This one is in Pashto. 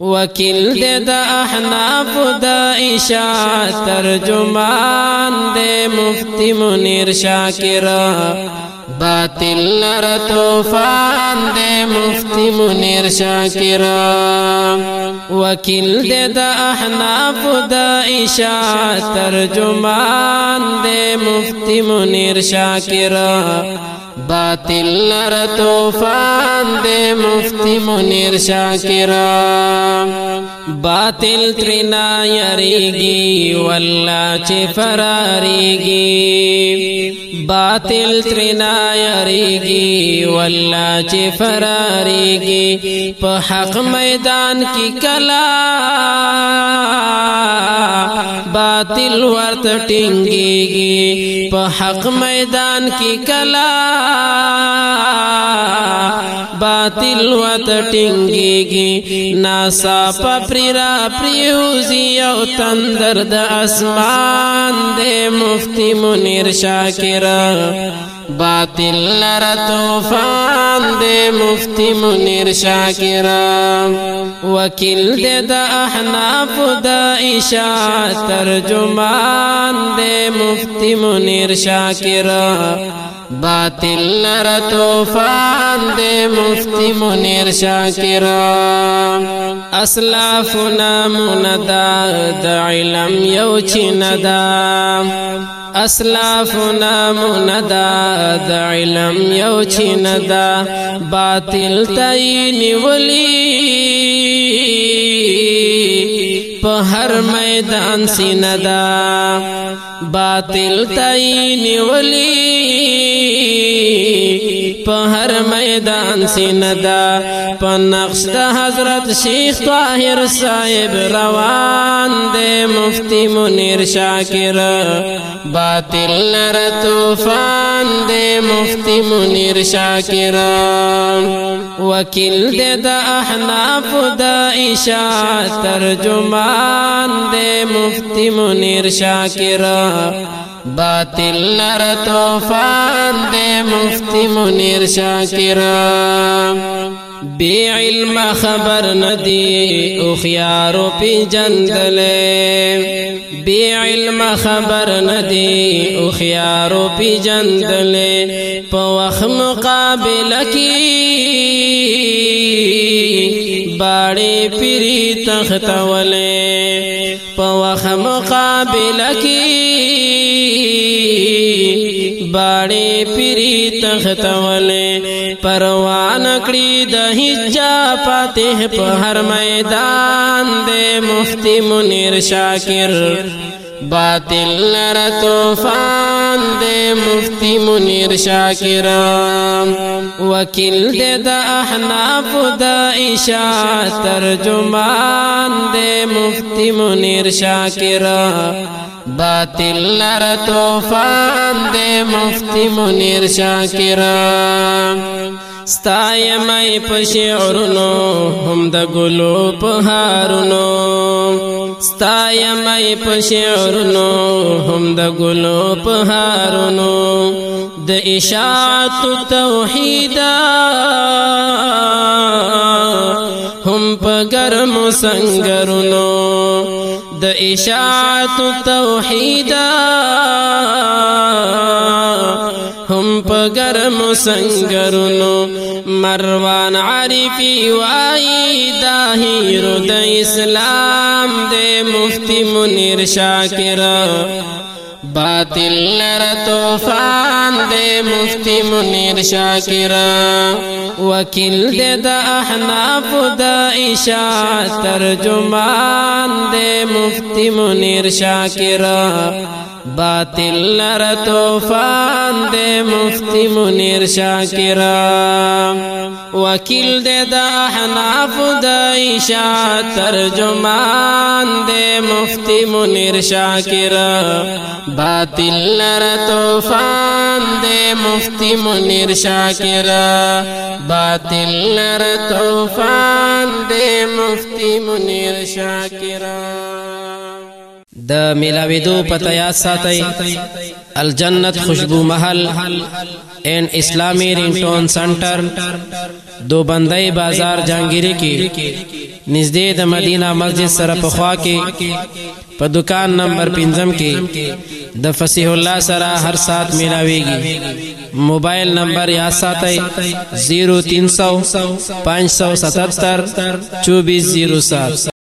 وکیل د احناف د ترجمان دې مفتی منیر شاکر باطل لر طوفان دې مفتی منیر شاکر وکیل د احناف د ترجمان دې مفتی منیر شاکر باطل لر توفان دے مفتی منیر شاکر باطل ترنا یریگی واللہ چی فراریگی باطل ترنا یریگی واللہ چی فراریگی پا حق میدان کی کلا باطل ورت ٹنگیگی پا حق میدان کی کلا باطل و تټینګيږي ناسا پپریرا پریوزی او تندر د اسمان د مفتی منیر شاکر باطل لر طوفان د مفتی منیر شاکر وکیل د احناف د اشاعت ترجمان د مفتی منیر شاکر باطل لر توفان دے مفتی منیر شاکر اسلافنا مندا د علم یو چندا اسلافنا مندا د علم یو چندا باطل تای نیولی په هر میدان سیندا باطل تای نیولی په هر میدان سیندا په نقش د حضرت شیخ طاهر صاحب روان دې مفتی منیر شاکر باطل لر طوفان دې مفتی منیر شاکر وکیل دې د احناف د عشاء ترجمان دې مفتی منیر شاکر باطل لر توفان دې مفتی منیر شاکر بی علم خبر ندی او خيارو پی جندلې بی علم خبر ندی او خيارو پی جندلې په وخت مقابله کې باړې پری تخت ولې په وخت مقابله کې باڑی پیری تخت ولے پروان کڑی دہی جا فاتح پہ ہر میدان دے مفتی منیر شاکر باطل لر طوفان دے مفتی منیر شاکر وکیل دے دا احناف دا عشاء ترجمان دے مفتی منیر شاکر باطل لر طوفان دے مفتی منیر شاکر ستای مې په شعرونو هم د ګلو په هارونو ستای مې په شعرونو هم د ګلو په هارونو د اشاعت توحید هم په ګرم سنگرونو د اشاعت توحید هم په ګرم سنگرونو مروان عارفی وای دا هیرو د اسلام د مفتی منیر شاکر باطل لر طوفان دے مفتی منیر شاکر وکیل دے دا احناف دا عشاء ترجمان دے مفتی منیر شاکر باطل لر توفان دے مفتی منیر شاکر وکیل دے دا احناف دا عشاء ترجمان دے مفتی منیر شاکر باطل لر توفان دے مفتی منیر شاکر باطل لر توفان دے مفتی منیر شاکر د ملاویدو پته یا ساتي الجنت خوشبو محل ان اسلامی رینټون سنټر دو بندای بازار جانګيري کې نږدې د مدینه مسجد سره په خوا کې په دکان نمبر 5 کې د فصیح الله سره هر سات ملاويږي موبایل نمبر یا ساتي 0300 577 2407